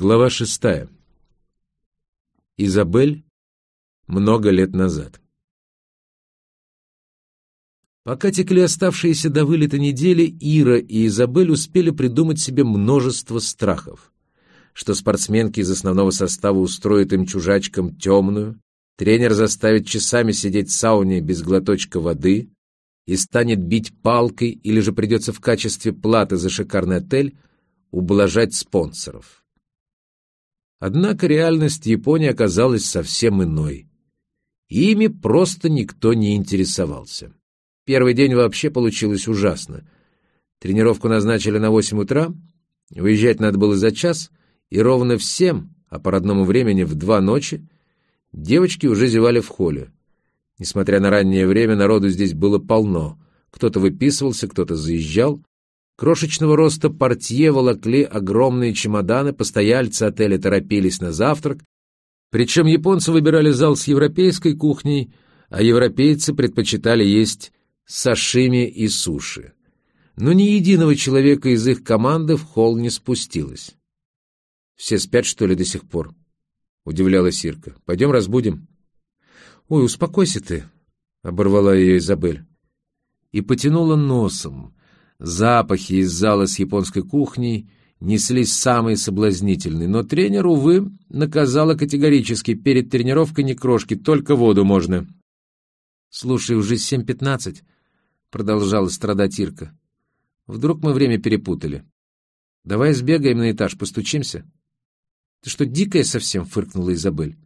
Глава шестая. Изабель много лет назад. Пока текли оставшиеся до вылета недели, Ира и Изабель успели придумать себе множество страхов. Что спортсменки из основного состава устроят им чужачкам темную, тренер заставит часами сидеть в сауне без глоточка воды и станет бить палкой или же придется в качестве платы за шикарный отель ублажать спонсоров. Однако реальность Японии оказалась совсем иной. Ими просто никто не интересовался. Первый день вообще получилось ужасно. Тренировку назначили на 8 утра, выезжать надо было за час, и ровно в 7, а по родному времени в 2 ночи, девочки уже зевали в холле. Несмотря на раннее время, народу здесь было полно. Кто-то выписывался, кто-то заезжал, Крошечного роста портье волокли огромные чемоданы, постояльцы отеля торопились на завтрак. Причем японцы выбирали зал с европейской кухней, а европейцы предпочитали есть сашими и суши. Но ни единого человека из их команды в холл не спустилось. «Все спят, что ли, до сих пор?» — удивлялась Ирка. «Пойдем разбудим». «Ой, успокойся ты», — оборвала ее Изабель. И потянула носом, Запахи из зала с японской кухней неслись самые соблазнительные, но тренер, увы, наказала категорически перед тренировкой не крошки, только воду можно. «Слушай, уже семь пятнадцать», — продолжала страдать Ирка. «Вдруг мы время перепутали. Давай сбегаем на этаж, постучимся». «Ты что, дикая совсем?» — фыркнула Изабель.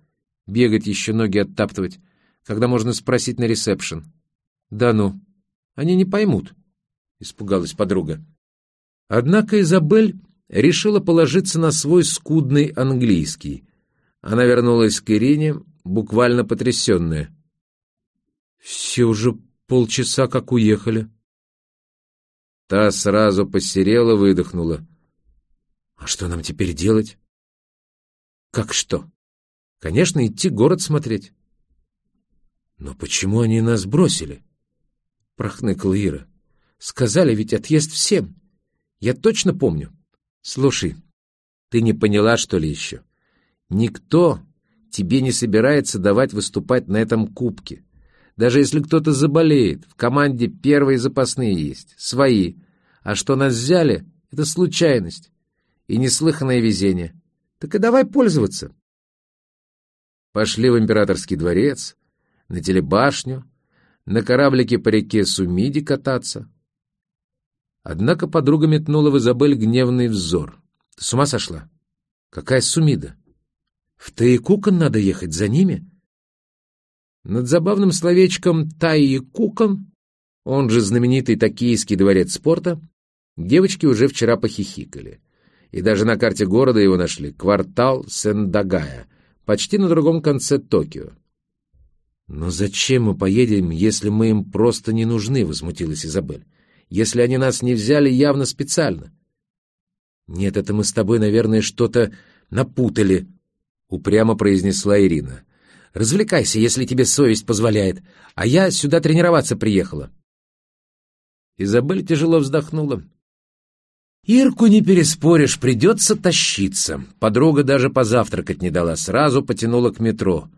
«Бегать еще ноги оттаптывать, когда можно спросить на ресепшн». «Да ну, они не поймут». — испугалась подруга. Однако Изабель решила положиться на свой скудный английский. Она вернулась к Ирине, буквально потрясенная. «Все уже полчаса как уехали». Та сразу посерела, выдохнула. «А что нам теперь делать?» «Как что? Конечно, идти город смотреть». «Но почему они нас бросили?» — прохныкала Ира. Сказали ведь отъезд всем. Я точно помню. Слушай, ты не поняла, что ли, еще? Никто тебе не собирается давать выступать на этом кубке. Даже если кто-то заболеет, в команде первые запасные есть, свои. А что нас взяли, это случайность и неслыханное везение. Так и давай пользоваться. Пошли в императорский дворец, на телебашню, на кораблике по реке Сумиди кататься. Однако подруга метнула в Изабель гневный взор. «Ты с ума сошла? Какая сумида? В Таикукан надо ехать за ними?» Над забавным словечком «Таикукан», он же знаменитый Токийский дворец спорта, девочки уже вчера похихикали. И даже на карте города его нашли — квартал Сендагая, почти на другом конце Токио. «Но зачем мы поедем, если мы им просто не нужны?» — возмутилась Изабель если они нас не взяли явно специально. «Нет, это мы с тобой, наверное, что-то напутали», — упрямо произнесла Ирина. «Развлекайся, если тебе совесть позволяет, а я сюда тренироваться приехала». Изабель тяжело вздохнула. «Ирку не переспоришь, придется тащиться». Подруга даже позавтракать не дала, сразу потянула к метро.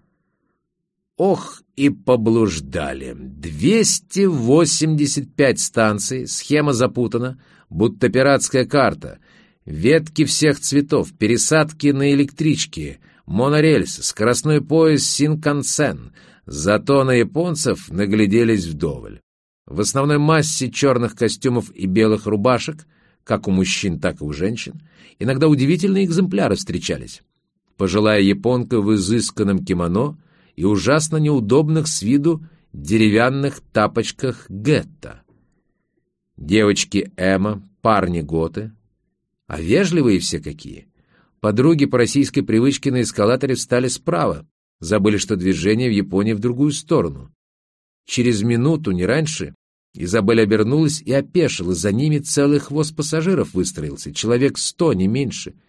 Ох, и поблуждали. 285 станций, схема запутана, будто пиратская карта. Ветки всех цветов, пересадки на электрички, монорельс, скоростной поезд Синкансен. Зато на японцев нагляделись вдоволь. В основной массе черных костюмов и белых рубашек, как у мужчин, так и у женщин, иногда удивительные экземпляры встречались. Пожилая японка в изысканном кимоно — и ужасно неудобных с виду деревянных тапочках гетто. Девочки Эма, парни Готы, а вежливые все какие. Подруги по российской привычке на эскалаторе встали справа, забыли, что движение в Японии в другую сторону. Через минуту, не раньше, Изабель обернулась и опешила. За ними целый хвост пассажиров выстроился, человек сто, не меньше —